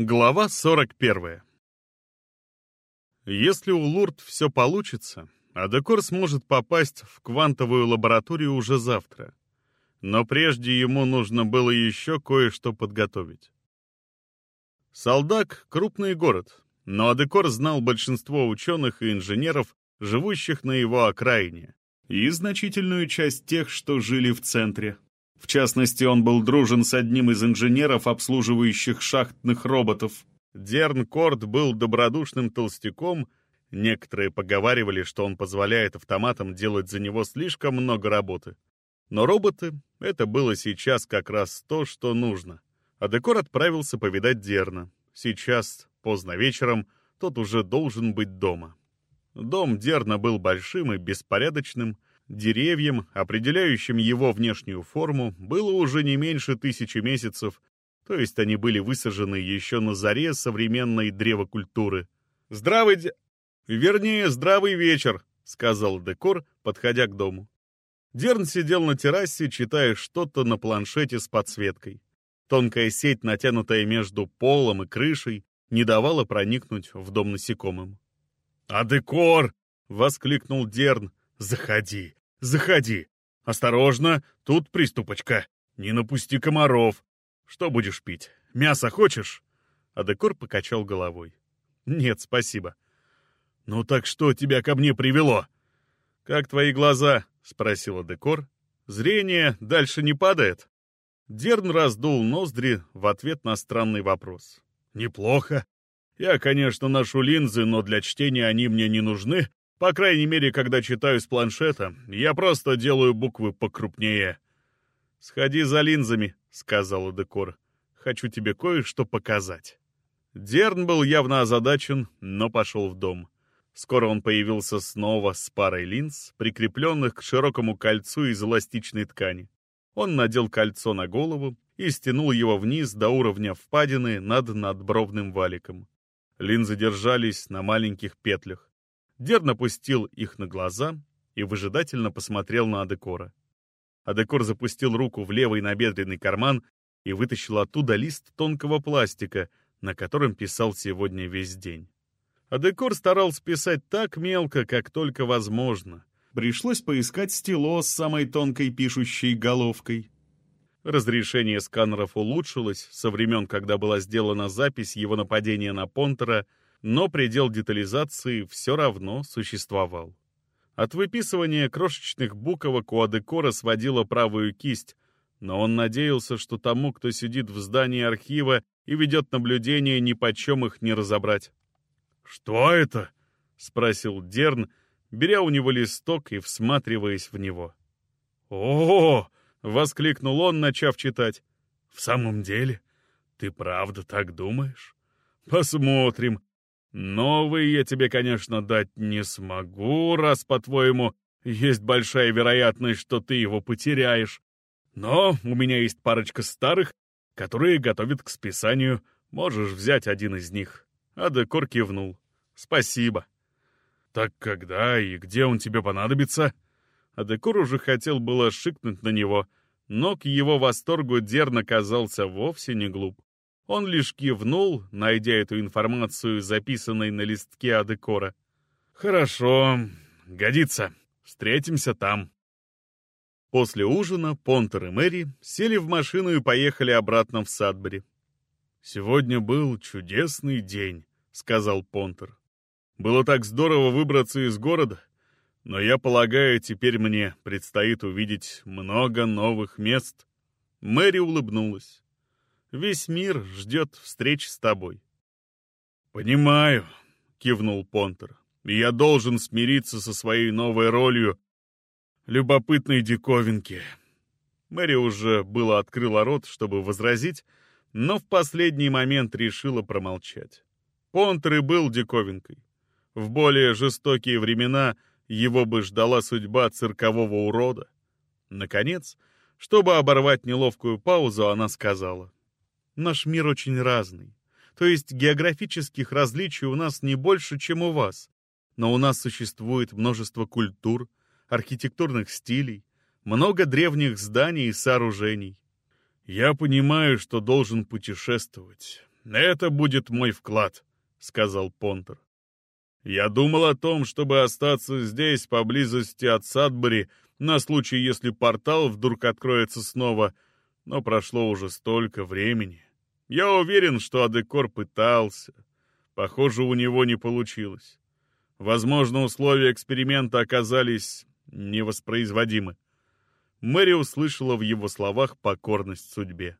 Глава 41. Если у Лурд все получится, Адекор сможет попасть в квантовую лабораторию уже завтра. Но прежде ему нужно было еще кое-что подготовить. Салдак — крупный город, но Адекор знал большинство ученых и инженеров, живущих на его окраине, и значительную часть тех, что жили в центре. В частности, он был дружен с одним из инженеров, обслуживающих шахтных роботов. Дерн Корт был добродушным толстяком, некоторые поговаривали, что он позволяет автоматам делать за него слишком много работы. Но роботы — это было сейчас как раз то, что нужно. А Декор отправился повидать Дерна. Сейчас, поздно вечером, тот уже должен быть дома. Дом Дерна был большим и беспорядочным, Деревьям, определяющим его внешнюю форму, было уже не меньше тысячи месяцев, то есть они были высажены еще на заре современной древокультуры. «Здравый де... Вернее, здравый вечер», — сказал Декор, подходя к дому. Дерн сидел на террасе, читая что-то на планшете с подсветкой. Тонкая сеть, натянутая между полом и крышей, не давала проникнуть в дом насекомым. «А декор!» — воскликнул Дерн. «Заходи! Заходи. Осторожно, тут приступочка. Не напусти комаров. Что будешь пить? Мясо хочешь?» Адекор покачал головой. «Нет, спасибо». «Ну так что тебя ко мне привело?» «Как твои глаза?» — спросил Адекор. «Зрение дальше не падает?» Дерн раздул ноздри в ответ на странный вопрос. «Неплохо. Я, конечно, ношу линзы, но для чтения они мне не нужны. По крайней мере, когда читаю с планшета, я просто делаю буквы покрупнее. «Сходи за линзами», — сказал Декор. «Хочу тебе кое-что показать». Дерн был явно озадачен, но пошел в дом. Скоро он появился снова с парой линз, прикрепленных к широкому кольцу из эластичной ткани. Он надел кольцо на голову и стянул его вниз до уровня впадины над надбровным валиком. Линзы держались на маленьких петлях. Дерн опустил их на глаза и выжидательно посмотрел на Адекора. Адекор запустил руку в левый набедренный карман и вытащил оттуда лист тонкого пластика, на котором писал сегодня весь день. Адекор старался писать так мелко, как только возможно. Пришлось поискать стило с самой тонкой пишущей головкой. Разрешение сканеров улучшилось со времен, когда была сделана запись его нападения на Понтера — но предел детализации все равно существовал. От выписывания крошечных буквок у Адекора сводила правую кисть, но он надеялся, что тому, кто сидит в здании архива и ведет наблюдение, ни почем их не разобрать. «Что это?» — спросил Дерн, беря у него листок и всматриваясь в него. «О!» — воскликнул он, начав читать. «В самом деле? Ты правда так думаешь? Посмотрим, Новый я тебе, конечно, дать не смогу, раз, по-твоему, есть большая вероятность, что ты его потеряешь. Но у меня есть парочка старых, которые готовят к списанию. Можешь взять один из них». А Декор кивнул. «Спасибо». «Так когда и где он тебе понадобится?» А Декор уже хотел было шикнуть на него, но к его восторгу Дерн оказался вовсе не глуп. Он лишь кивнул, найдя эту информацию, записанной на листке Адекора. «Хорошо, годится. Встретимся там». После ужина Понтер и Мэри сели в машину и поехали обратно в Садбери. «Сегодня был чудесный день», — сказал Понтер. «Было так здорово выбраться из города, но я полагаю, теперь мне предстоит увидеть много новых мест». Мэри улыбнулась. Весь мир ждет встреч с тобой. «Понимаю», — кивнул Понтер. «Я должен смириться со своей новой ролью любопытной диковинки». Мэри уже было открыла рот, чтобы возразить, но в последний момент решила промолчать. Понтер и был диковинкой. В более жестокие времена его бы ждала судьба циркового урода. Наконец, чтобы оборвать неловкую паузу, она сказала. Наш мир очень разный. То есть географических различий у нас не больше, чем у вас. Но у нас существует множество культур, архитектурных стилей, много древних зданий и сооружений. Я понимаю, что должен путешествовать, это будет мой вклад», — сказал Понтер. «Я думал о том, чтобы остаться здесь, поблизости от Садбери, на случай, если портал вдруг откроется снова, но прошло уже столько времени. Я уверен, что Адекор пытался. Похоже, у него не получилось. Возможно, условия эксперимента оказались невоспроизводимы. Мэри услышала в его словах покорность судьбе.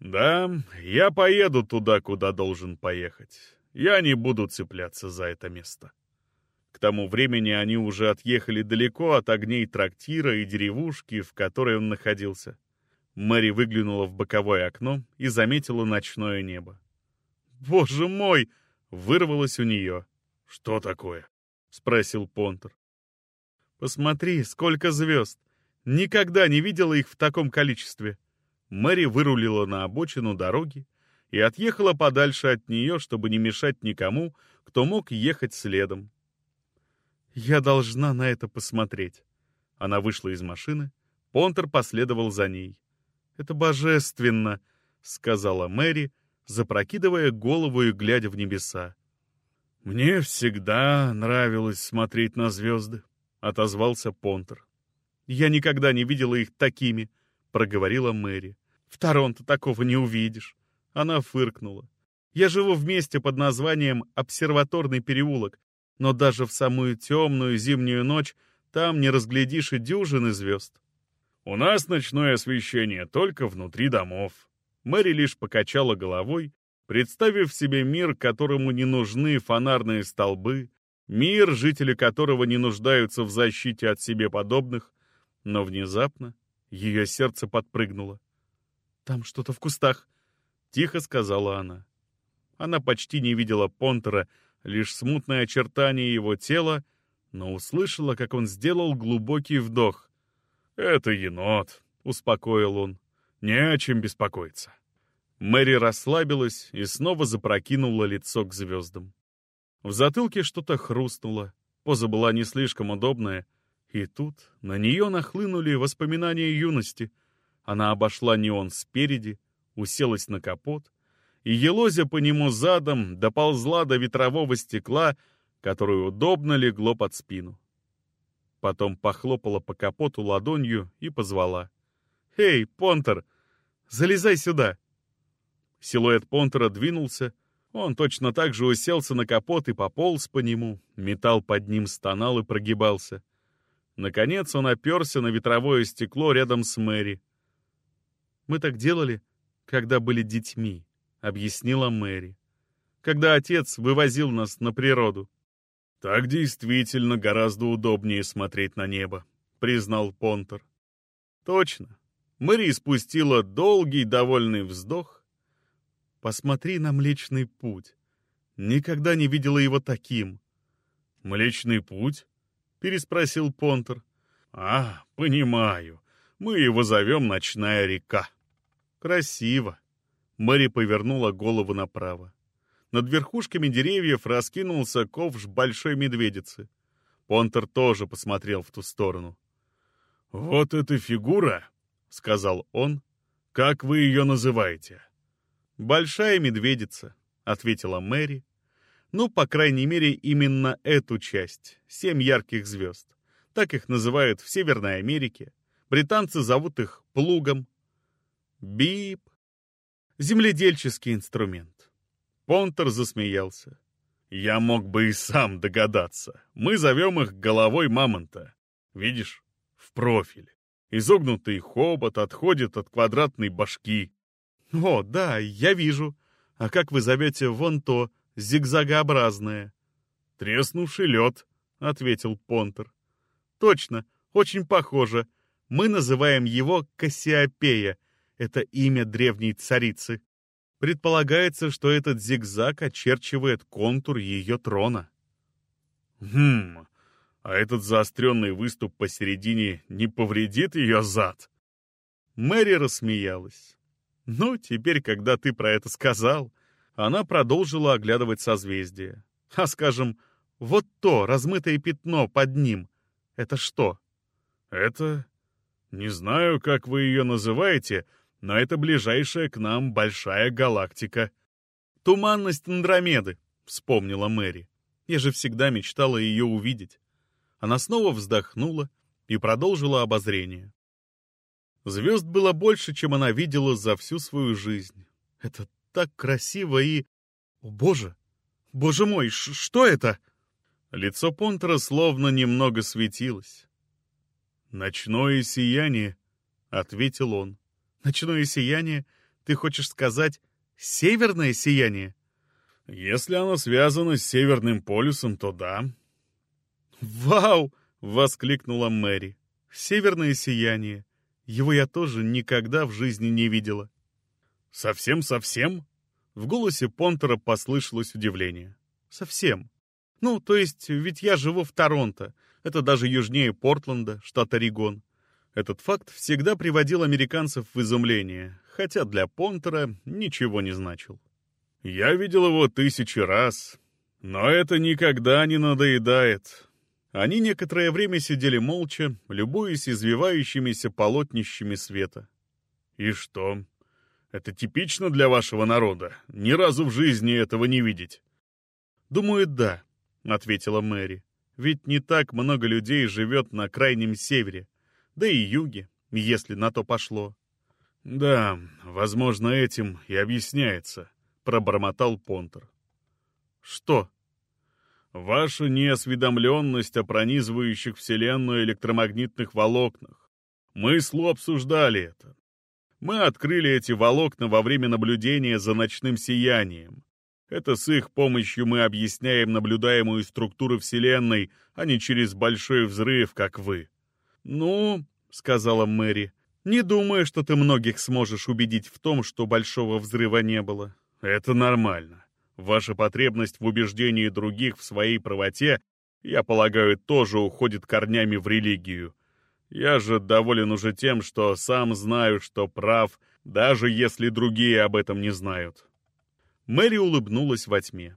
«Да, я поеду туда, куда должен поехать. Я не буду цепляться за это место». К тому времени они уже отъехали далеко от огней трактира и деревушки, в которой он находился. Мэри выглянула в боковое окно и заметила ночное небо. «Боже мой!» — вырвалось у нее. «Что такое?» — спросил Понтер. «Посмотри, сколько звезд! Никогда не видела их в таком количестве!» Мэри вырулила на обочину дороги и отъехала подальше от нее, чтобы не мешать никому, кто мог ехать следом. «Я должна на это посмотреть». Она вышла из машины, Понтер последовал за ней. «Это божественно», — сказала Мэри, запрокидывая голову и глядя в небеса. «Мне всегда нравилось смотреть на звезды», — отозвался Понтер. «Я никогда не видела их такими», — проговорила Мэри. В Торонто такого не увидишь. Она фыркнула. Я живу в месте под названием Обсерваторный переулок, но даже в самую темную зимнюю ночь там не разглядишь и дюжины звезд. У нас ночное освещение только внутри домов. Мэри лишь покачала головой, представив себе мир, которому не нужны фонарные столбы, мир, жители которого не нуждаются в защите от себе подобных, но внезапно ее сердце подпрыгнуло. «Там что-то в кустах», — тихо сказала она. Она почти не видела Понтера, лишь смутное очертание его тела, но услышала, как он сделал глубокий вдох. «Это енот», — успокоил он. «Не о чем беспокоиться». Мэри расслабилась и снова запрокинула лицо к звездам. В затылке что-то хрустнуло, поза была не слишком удобная, и тут на нее нахлынули воспоминания юности — она обошла неон спереди, уселась на капот, и, елозя по нему задом, доползла до ветрового стекла, которое удобно легло под спину. Потом похлопала по капоту ладонью и позвала. «Эй, Понтер, залезай сюда!» Силуэт Понтера двинулся, он точно так же уселся на капот и пополз по нему, металл под ним стонал и прогибался. Наконец он оперся на ветровое стекло рядом с Мэри — мы так делали, когда были детьми», — объяснила Мэри. «Когда отец вывозил нас на природу». «Так действительно гораздо удобнее смотреть на небо», — признал Понтер. «Точно». Мэри спустила долгий довольный вздох. «Посмотри на Млечный Путь. Никогда не видела его таким». «Млечный Путь?» — переспросил Понтер. «А, понимаю. Мы его зовем Ночная река». «Красиво!» Мэри повернула голову направо. Над верхушками деревьев раскинулся ковш большой медведицы. Понтер тоже посмотрел в ту сторону. «Вот эта фигура!» — сказал он. «Как вы ее называете?» «Большая медведица», — ответила Мэри. «Ну, по крайней мере, именно эту часть. Семь ярких звезд. Так их называют в Северной Америке. Британцы зовут их плугом. Бип. Земледельческий инструмент. Понтер засмеялся. Я мог бы и сам догадаться. Мы зовем их головой мамонта. Видишь? В профиль. Изогнутый хобот отходит от квадратной башки. О, да, я вижу. А как вы зовете вон то, зигзагообразное? Треснувший лед, — ответил Понтер. Точно, очень похоже. Мы называем его Кассиопея. Это имя древней царицы. Предполагается, что этот зигзаг очерчивает контур ее трона. Хм, а этот заостренный выступ посередине не повредит ее зад? Мэри рассмеялась. «Ну, теперь, когда ты про это сказал...» Она продолжила оглядывать созвездие. «А скажем, вот то размытое пятно под ним. Это что?» «Это не знаю, как вы ее называете, но это ближайшая к нам большая галактика. «Туманность Андромеды», — вспомнила Мэри. «Я же всегда мечтала ее увидеть». Она снова вздохнула и продолжила обозрение. Звезд было больше, чем она видела за всю свою жизнь. Это так красиво и... О, боже! Боже мой, что это? Лицо Понтера словно немного светилось. «Ночное сияние», — ответил он. «Ночное сияние? Ты хочешь сказать северное сияние?» «Если оно связано с Северным полюсом, то да». «Вау!» — воскликнула Мэри. «Северное сияние. Его я тоже никогда в жизни не видела». «Совсем-совсем?» В голосе Понтера послышалось удивление. «Совсем. Ну, то есть, ведь я живу в Торонто. Это даже южнее Портленда, штат Орегон. Этот факт всегда приводил американцев в изумление, хотя для Понтера ничего не значил. «Я видел его тысячи раз, но это никогда не надоедает». Они некоторое время сидели молча, любуясь извивающимися полотнищами света. «И что? Это типично для вашего народа? Ни разу в жизни этого не видеть?» «Думаю, да», — ответила Мэри. «Ведь не так много людей живет на крайнем севере, да и юге, если на то пошло». «Да, возможно, этим и объясняется», — пробормотал Понтер. «Что?» «Ваша неосведомленность о пронизывающих Вселенную электромагнитных волокнах. Мы слу обсуждали это. Мы открыли эти волокна во время наблюдения за ночным сиянием. Это с их помощью мы объясняем наблюдаемую структуру Вселенной, а не через большой взрыв, как вы. «Ну», — сказала Мэри, — «не думаю, что ты многих сможешь убедить в том, что большого взрыва не было». «Это нормально. Ваша потребность в убеждении других в своей правоте, я полагаю, тоже уходит корнями в религию. Я же доволен уже тем, что сам знаю, что прав, даже если другие об этом не знают». Мэри улыбнулась во тьме.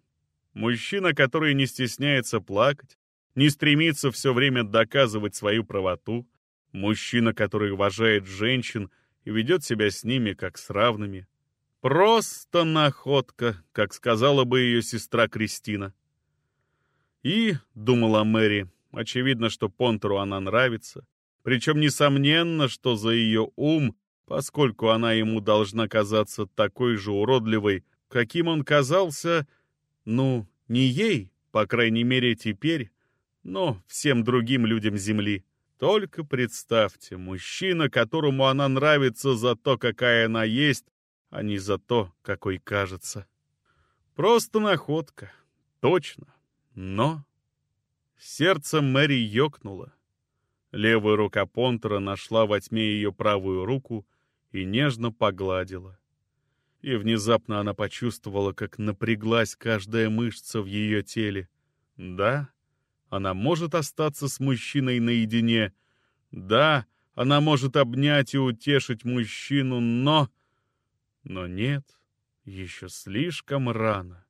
Мужчина, который не стесняется плакать, не стремится все время доказывать свою правоту, мужчина, который уважает женщин и ведет себя с ними как с равными. Просто находка, как сказала бы ее сестра Кристина. И, думала Мэри, очевидно, что Понтеру она нравится, причем несомненно, что за ее ум, поскольку она ему должна казаться такой же уродливой, каким он казался, ну, не ей, по крайней мере теперь, но всем другим людям Земли. Только представьте, мужчина, которому она нравится за то, какая она есть, а не за то, какой кажется. Просто находка, точно, но... Сердце Мэри ёкнуло. Левая рука Понтера нашла во тьме ее правую руку и нежно погладила и внезапно она почувствовала, как напряглась каждая мышца в ее теле. Да, она может остаться с мужчиной наедине. Да, она может обнять и утешить мужчину, но... Но нет, еще слишком рано.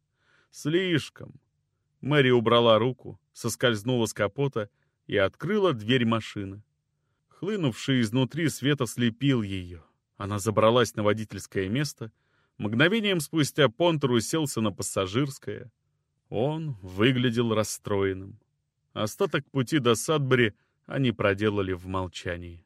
Слишком. Мэри убрала руку, соскользнула с капота и открыла дверь машины. Хлынувший изнутри свет ослепил ее. Она забралась на водительское место — Мгновением спустя Понтер уселся на пассажирское. Он выглядел расстроенным. Остаток пути до Садбери они проделали в молчании.